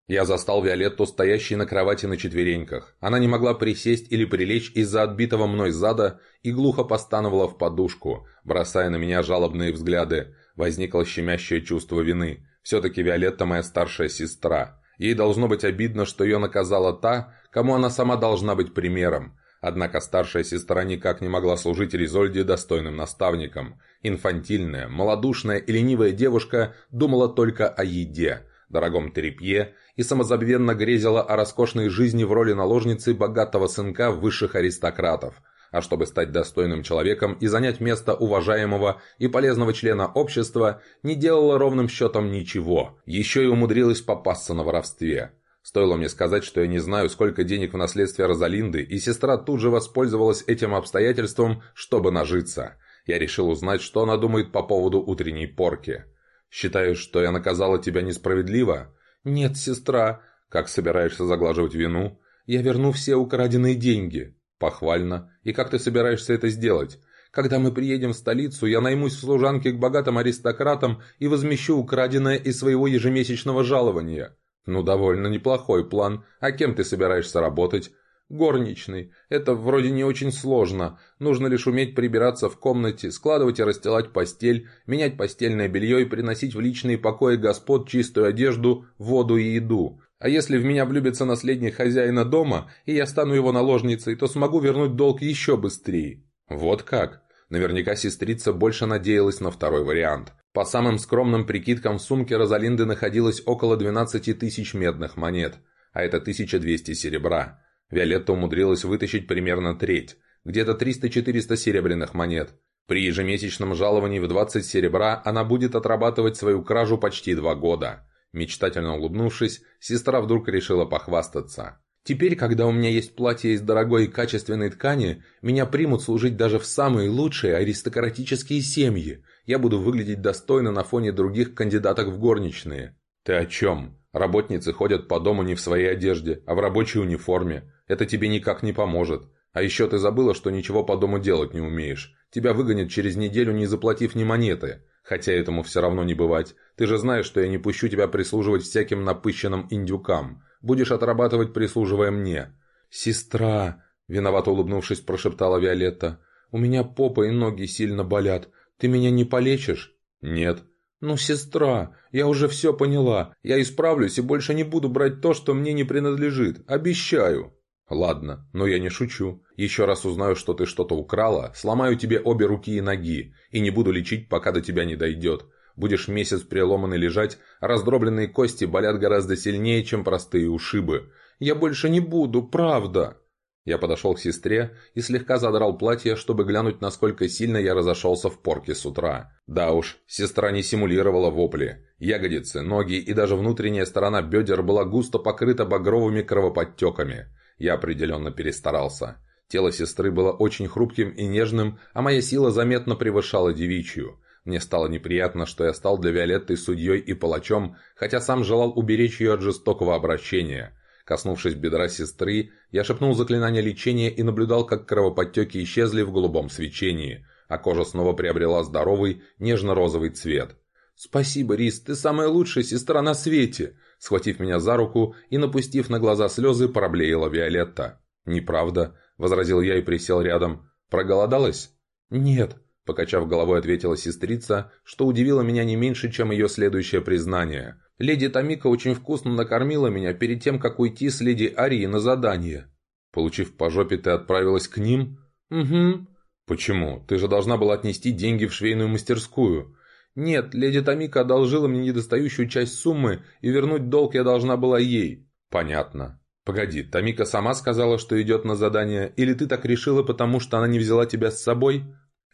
Я застал Виолетту, стоящей на кровати на четвереньках. Она не могла присесть или прилечь из-за отбитого мной зада и глухо постановала в подушку, бросая на меня жалобные взгляды. Возникло щемящее чувство вины. Все-таки Виолетта моя старшая сестра. Ей должно быть обидно, что ее наказала та, кому она сама должна быть примером. Однако старшая сестра никак не могла служить Ризольде достойным наставником. Инфантильная, малодушная и ленивая девушка думала только о еде, дорогом трепье и самозабвенно грезила о роскошной жизни в роли наложницы богатого сынка высших аристократов – а чтобы стать достойным человеком и занять место уважаемого и полезного члена общества, не делала ровным счетом ничего, еще и умудрилась попасться на воровстве. Стоило мне сказать, что я не знаю, сколько денег в наследстве Розалинды, и сестра тут же воспользовалась этим обстоятельством, чтобы нажиться. Я решил узнать, что она думает по поводу утренней порки. «Считаешь, что я наказала тебя несправедливо?» «Нет, сестра». «Как собираешься заглаживать вину?» «Я верну все украденные деньги». «Похвально. И как ты собираешься это сделать?» «Когда мы приедем в столицу, я наймусь в служанке к богатым аристократам и возмещу украденное из своего ежемесячного жалования». «Ну, довольно неплохой план. А кем ты собираешься работать?» «Горничный. Это вроде не очень сложно. Нужно лишь уметь прибираться в комнате, складывать и расстилать постель, менять постельное белье и приносить в личные покои господ чистую одежду, воду и еду. А если в меня влюбится наследник хозяина дома, и я стану его наложницей, то смогу вернуть долг еще быстрее». «Вот как?» Наверняка сестрица больше надеялась на второй вариант. По самым скромным прикидкам в сумке Розалинды находилось около 12 тысяч медных монет, а это 1200 серебра. Виолетта умудрилась вытащить примерно треть, где-то 300-400 серебряных монет. При ежемесячном жаловании в 20 серебра она будет отрабатывать свою кражу почти два года. Мечтательно улыбнувшись, сестра вдруг решила похвастаться. Теперь, когда у меня есть платье из дорогой и качественной ткани, меня примут служить даже в самые лучшие аристократические семьи. Я буду выглядеть достойно на фоне других кандидаток в горничные. Ты о чем? Работницы ходят по дому не в своей одежде, а в рабочей униформе. Это тебе никак не поможет. А еще ты забыла, что ничего по дому делать не умеешь. Тебя выгонят через неделю, не заплатив ни монеты. Хотя этому все равно не бывать. Ты же знаешь, что я не пущу тебя прислуживать всяким напыщенным индюкам. Будешь отрабатывать, прислуживая мне». «Сестра!» – виновато улыбнувшись, прошептала Виолетта. «У меня попа и ноги сильно болят. Ты меня не полечишь?» «Нет». «Ну, сестра, я уже все поняла. Я исправлюсь и больше не буду брать то, что мне не принадлежит. Обещаю». «Ладно, но я не шучу. Еще раз узнаю, что ты что-то украла, сломаю тебе обе руки и ноги, и не буду лечить, пока до тебя не дойдет. Будешь месяц переломанный лежать, а раздробленные кости болят гораздо сильнее, чем простые ушибы. Я больше не буду, правда!» Я подошел к сестре и слегка задрал платье, чтобы глянуть, насколько сильно я разошелся в порке с утра. Да уж, сестра не симулировала вопли. Ягодицы, ноги и даже внутренняя сторона бедер была густо покрыта багровыми кровоподтеками. Я определенно перестарался. Тело сестры было очень хрупким и нежным, а моя сила заметно превышала девичью. Мне стало неприятно, что я стал для Виолетты судьей и палачом, хотя сам желал уберечь ее от жестокого обращения. Коснувшись бедра сестры, я шепнул заклинание лечения и наблюдал, как кровоподтеки исчезли в голубом свечении, а кожа снова приобрела здоровый, нежно-розовый цвет. «Спасибо, Рис, ты самая лучшая сестра на свете!» Схватив меня за руку и напустив на глаза слезы, проблеяла Виолетта. «Неправда», — возразил я и присел рядом. «Проголодалась?» «Нет», – покачав головой, ответила сестрица, что удивило меня не меньше, чем ее следующее признание. «Леди Томика очень вкусно накормила меня перед тем, как уйти с леди Арии на задание». «Получив по жопе, ты отправилась к ним?» «Угу». «Почему? Ты же должна была отнести деньги в швейную мастерскую». «Нет, леди Томика одолжила мне недостающую часть суммы, и вернуть долг я должна была ей». «Понятно. Погоди, Томика сама сказала, что идет на задание, или ты так решила, потому что она не взяла тебя с собой?»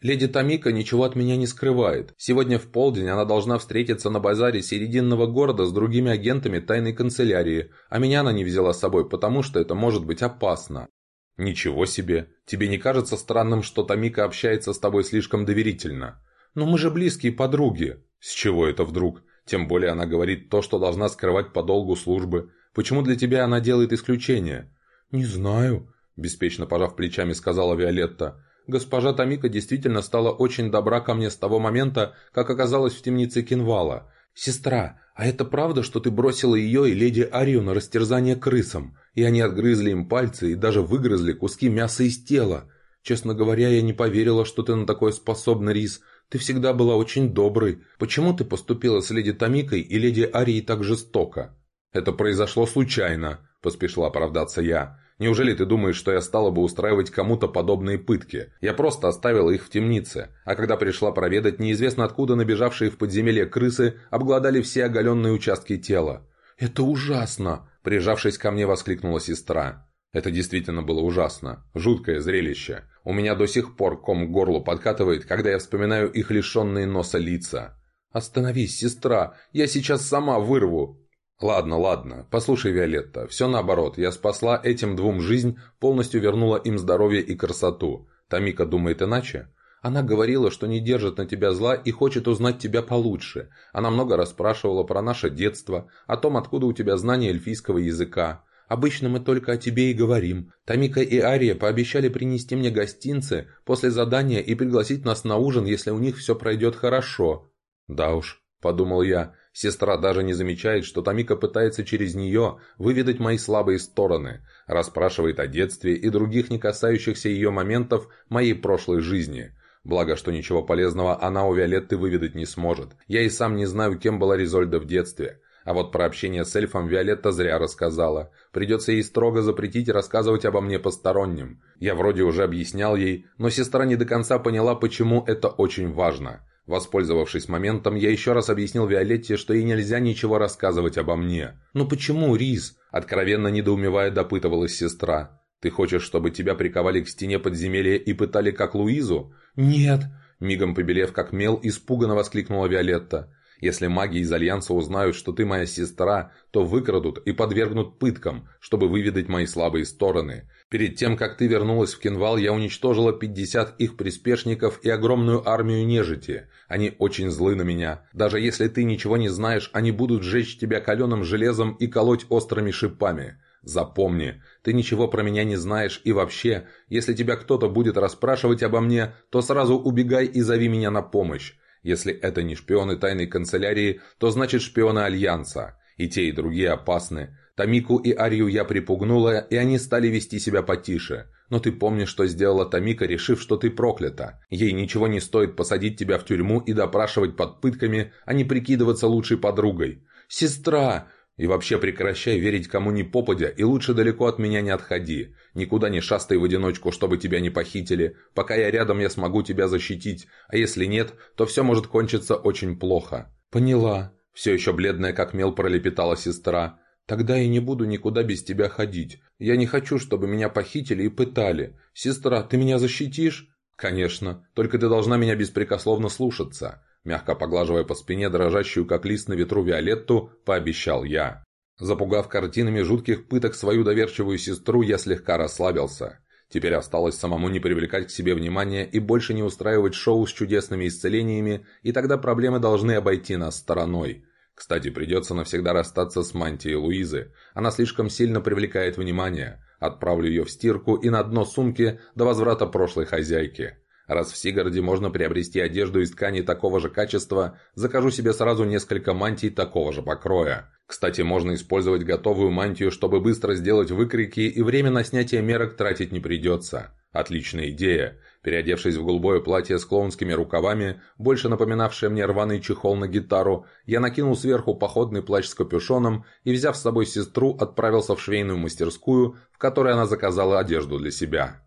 Леди Томика ничего от меня не скрывает. Сегодня в полдень она должна встретиться на базаре Серединного города с другими агентами тайной канцелярии, а меня она не взяла с собой, потому что это может быть опасно. Ничего себе. Тебе не кажется странным, что Томика общается с тобой слишком доверительно? Но мы же близкие подруги. С чего это вдруг? Тем более она говорит то, что должна скрывать по долгу службы. Почему для тебя она делает исключение? Не знаю, беспечно пожав плечами, сказала Виолетта. Госпожа Томика действительно стала очень добра ко мне с того момента, как оказалась в темнице Кинвала. «Сестра, а это правда, что ты бросила ее и леди Арию на растерзание крысам, и они отгрызли им пальцы и даже выгрызли куски мяса из тела? Честно говоря, я не поверила, что ты на такое способна, Рис. Ты всегда была очень доброй. Почему ты поступила с леди Томикой и леди Арией так жестоко?» «Это произошло случайно», – поспешил оправдаться я. Неужели ты думаешь, что я стала бы устраивать кому-то подобные пытки? Я просто оставила их в темнице, а когда пришла проведать, неизвестно откуда набежавшие в подземелье крысы обглодали все оголенные участки тела. «Это ужасно!» – прижавшись ко мне, воскликнула сестра. Это действительно было ужасно. Жуткое зрелище. У меня до сих пор ком к горлу подкатывает, когда я вспоминаю их лишенные носа лица. «Остановись, сестра! Я сейчас сама вырву!» «Ладно, ладно. Послушай, Виолетта, все наоборот. Я спасла этим двум жизнь, полностью вернула им здоровье и красоту. Тамика думает иначе?» Она говорила, что не держит на тебя зла и хочет узнать тебя получше. Она много расспрашивала про наше детство, о том, откуда у тебя знание эльфийского языка. Обычно мы только о тебе и говорим. Тамика и Ария пообещали принести мне гостинцы после задания и пригласить нас на ужин, если у них все пройдет хорошо. Да уж, подумал я, Сестра даже не замечает, что Тамика пытается через нее выведать мои слабые стороны, расспрашивает о детстве и других не касающихся ее моментов моей прошлой жизни. Благо, что ничего полезного она у Виолетты выведать не сможет. Я и сам не знаю, кем была Ризольда в детстве. А вот про общение с эльфом Виолетта зря рассказала. Придется ей строго запретить рассказывать обо мне посторонним. Я вроде уже объяснял ей, но сестра не до конца поняла, почему это очень важно. Воспользовавшись моментом, я еще раз объяснил Виолетте, что ей нельзя ничего рассказывать обо мне. «Ну почему, Риз?» – откровенно недоумевая допытывалась сестра. «Ты хочешь, чтобы тебя приковали к стене подземелья и пытали как Луизу?» «Нет, Мигом побелев как мел, испуганно воскликнула Виолетта. Если маги из Альянса узнают, что ты моя сестра, то выкрадут и подвергнут пыткам, чтобы выведать мои слабые стороны. Перед тем, как ты вернулась в Кенвал, я уничтожила 50 их приспешников и огромную армию нежити. Они очень злы на меня. Даже если ты ничего не знаешь, они будут сжечь тебя каленым железом и колоть острыми шипами. Запомни, ты ничего про меня не знаешь и вообще, если тебя кто-то будет расспрашивать обо мне, то сразу убегай и зови меня на помощь. Если это не шпионы тайной канцелярии, то значит шпионы Альянса. И те, и другие опасны. Тамику и Арию я припугнула, и они стали вести себя потише. Но ты помнишь, что сделала Тамика, решив, что ты проклята. Ей ничего не стоит посадить тебя в тюрьму и допрашивать под пытками, а не прикидываться лучшей подругой. «Сестра!» И вообще прекращай верить кому ни попадя, и лучше далеко от меня не отходи. Никуда не шастай в одиночку, чтобы тебя не похитили. Пока я рядом, я смогу тебя защитить, а если нет, то все может кончиться очень плохо». «Поняла». Все еще бледная, как мел, пролепетала сестра. «Тогда я не буду никуда без тебя ходить. Я не хочу, чтобы меня похитили и пытали. Сестра, ты меня защитишь?» «Конечно. Только ты должна меня беспрекословно слушаться мягко поглаживая по спине дрожащую, как лист на ветру Виолетту, пообещал я. Запугав картинами жутких пыток свою доверчивую сестру, я слегка расслабился. Теперь осталось самому не привлекать к себе внимания и больше не устраивать шоу с чудесными исцелениями, и тогда проблемы должны обойти нас стороной. Кстати, придется навсегда расстаться с мантией Луизы. Она слишком сильно привлекает внимание. Отправлю ее в стирку и на дно сумки до возврата прошлой хозяйки. Раз в Сигарде можно приобрести одежду из ткани такого же качества, закажу себе сразу несколько мантий такого же покроя. Кстати, можно использовать готовую мантию, чтобы быстро сделать выкройки, и время на снятие мерок тратить не придется. Отличная идея. Переодевшись в голубое платье с клоунскими рукавами, больше напоминавшее мне рваный чехол на гитару, я накинул сверху походный плащ с капюшоном и, взяв с собой сестру, отправился в швейную мастерскую, в которой она заказала одежду для себя.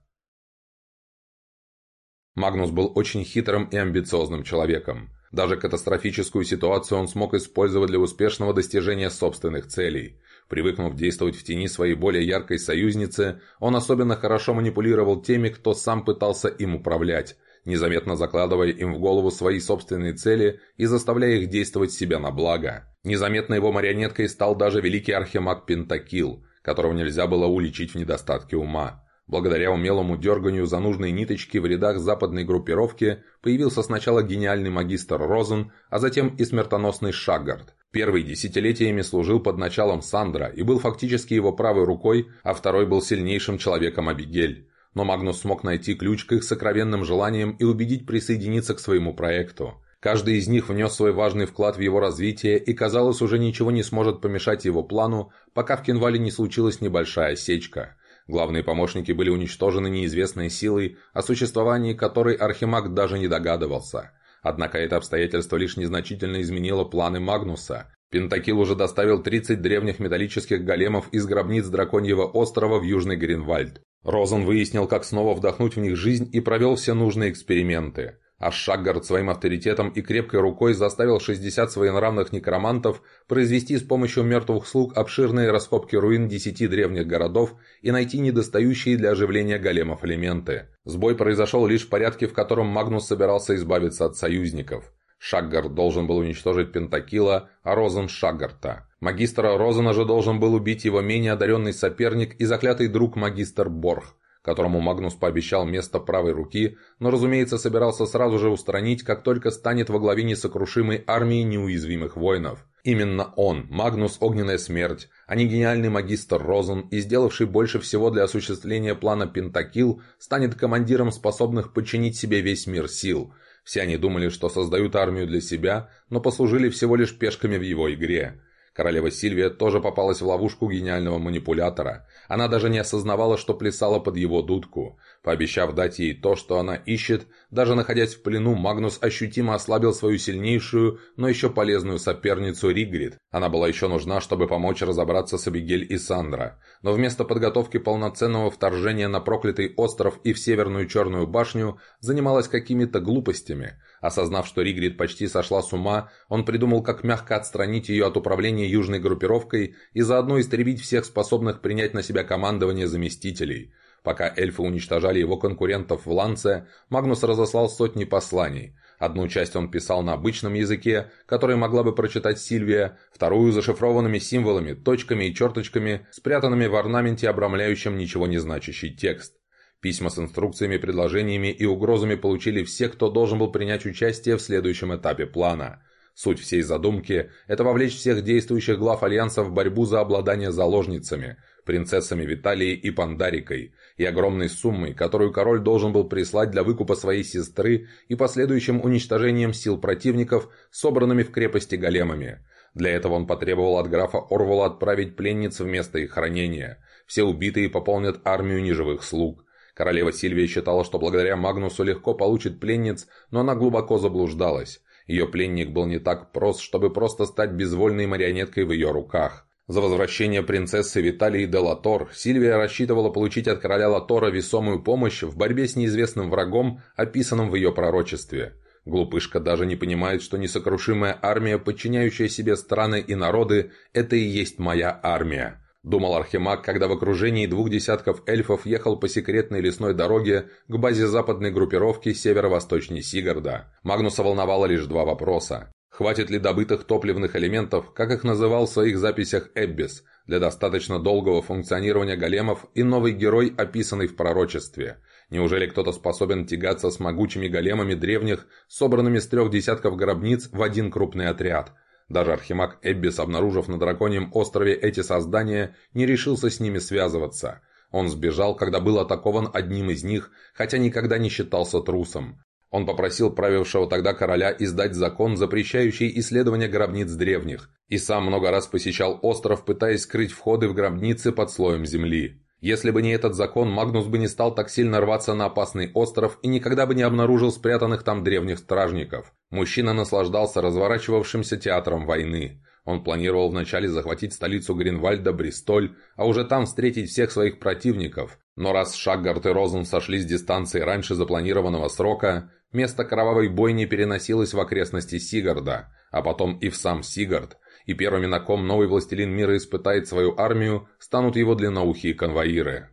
Магнус был очень хитрым и амбициозным человеком. Даже катастрофическую ситуацию он смог использовать для успешного достижения собственных целей. Привыкнув действовать в тени своей более яркой союзницы, он особенно хорошо манипулировал теми, кто сам пытался им управлять, незаметно закладывая им в голову свои собственные цели и заставляя их действовать себя на благо. Незаметно его марионеткой стал даже великий архимаг Пентакил, которого нельзя было уличить в недостатке ума. Благодаря умелому дерганию за нужные ниточки в рядах западной группировки появился сначала гениальный магистр Розен, а затем и смертоносный Шаггард. Первый десятилетиями служил под началом Сандра и был фактически его правой рукой, а второй был сильнейшим человеком Абигель. Но Магнус смог найти ключ к их сокровенным желаниям и убедить присоединиться к своему проекту. Каждый из них внес свой важный вклад в его развитие, и, казалось, уже ничего не сможет помешать его плану, пока в Кенвале не случилась небольшая осечка – Главные помощники были уничтожены неизвестной силой, о существовании которой Архимаг даже не догадывался. Однако это обстоятельство лишь незначительно изменило планы Магнуса. Пентакил уже доставил 30 древних металлических големов из гробниц Драконьего острова в Южный Гринвальд. Розен выяснил, как снова вдохнуть в них жизнь и провел все нужные эксперименты а Шаггард своим авторитетом и крепкой рукой заставил 60 своенравных некромантов произвести с помощью мертвых слуг обширные раскопки руин десяти древних городов и найти недостающие для оживления големов элементы. Сбой произошел лишь в порядке, в котором Магнус собирался избавиться от союзников. Шаггард должен был уничтожить Пентакила, а Розен – Шаггарта. Магистра Розена же должен был убить его менее одаренный соперник и заклятый друг магистр Борх которому Магнус пообещал место правой руки, но, разумеется, собирался сразу же устранить, как только станет во главе несокрушимой армии неуязвимых воинов. Именно он, Магнус Огненная Смерть, а не гениальный магистр Розен и сделавший больше всего для осуществления плана Пентакил, станет командиром способных подчинить себе весь мир сил. Все они думали, что создают армию для себя, но послужили всего лишь пешками в его игре. Королева Сильвия тоже попалась в ловушку гениального манипулятора. Она даже не осознавала, что плясала под его дудку. Пообещав дать ей то, что она ищет, даже находясь в плену, Магнус ощутимо ослабил свою сильнейшую, но еще полезную соперницу Ригрид. Она была еще нужна, чтобы помочь разобраться с Абигель и Сандра. Но вместо подготовки полноценного вторжения на проклятый остров и в Северную Черную башню, занималась какими-то глупостями. Осознав, что Ригрид почти сошла с ума, он придумал, как мягко отстранить ее от управления южной группировкой и заодно истребить всех способных принять на себя командование заместителей. Пока эльфы уничтожали его конкурентов в Ланце, Магнус разослал сотни посланий. Одну часть он писал на обычном языке, который могла бы прочитать Сильвия, вторую зашифрованными символами, точками и черточками, спрятанными в орнаменте, обрамляющем ничего не значащий текст. Письма с инструкциями, предложениями и угрозами получили все, кто должен был принять участие в следующем этапе плана. Суть всей задумки – это вовлечь всех действующих глав Альянса в борьбу за обладание заложницами, принцессами Виталией и Пандарикой, и огромной суммой, которую король должен был прислать для выкупа своей сестры и последующим уничтожением сил противников, собранными в крепости големами. Для этого он потребовал от графа Орвала отправить пленниц в место их хранения. Все убитые пополнят армию неживых слуг. Королева Сильвия считала, что благодаря Магнусу легко получит пленниц, но она глубоко заблуждалась. Ее пленник был не так прост, чтобы просто стать безвольной марионеткой в ее руках. За возвращение принцессы Виталии де Латор Сильвия рассчитывала получить от короля Латора весомую помощь в борьбе с неизвестным врагом, описанным в ее пророчестве. Глупышка даже не понимает, что несокрушимая армия, подчиняющая себе страны и народы, это и есть моя армия. Думал Архимаг, когда в окружении двух десятков эльфов ехал по секретной лесной дороге к базе западной группировки северо-восточней Сигарда. Магнуса волновало лишь два вопроса. Хватит ли добытых топливных элементов, как их называл в своих записях Эббис, для достаточно долгого функционирования големов и новый герой, описанный в пророчестве? Неужели кто-то способен тягаться с могучими големами древних, собранными с трех десятков гробниц в один крупный отряд – даже Архимаг Эббис, обнаружив на Драконьем острове эти создания, не решился с ними связываться. Он сбежал, когда был атакован одним из них, хотя никогда не считался трусом. Он попросил правившего тогда короля издать закон, запрещающий исследование гробниц древних, и сам много раз посещал остров, пытаясь скрыть входы в гробницы под слоем земли. Если бы не этот закон, Магнус бы не стал так сильно рваться на опасный остров и никогда бы не обнаружил спрятанных там древних стражников. Мужчина наслаждался разворачивавшимся театром войны. Он планировал вначале захватить столицу Гринвальда, Бристоль, а уже там встретить всех своих противников. Но раз Шаггард и Розен сошли с дистанции раньше запланированного срока, место кровавой бойни переносилось в окрестности Сигарда, а потом и в сам Сигард, и первыми, на ком новый властелин мира испытает свою армию, станут его длинноухие конвоиры.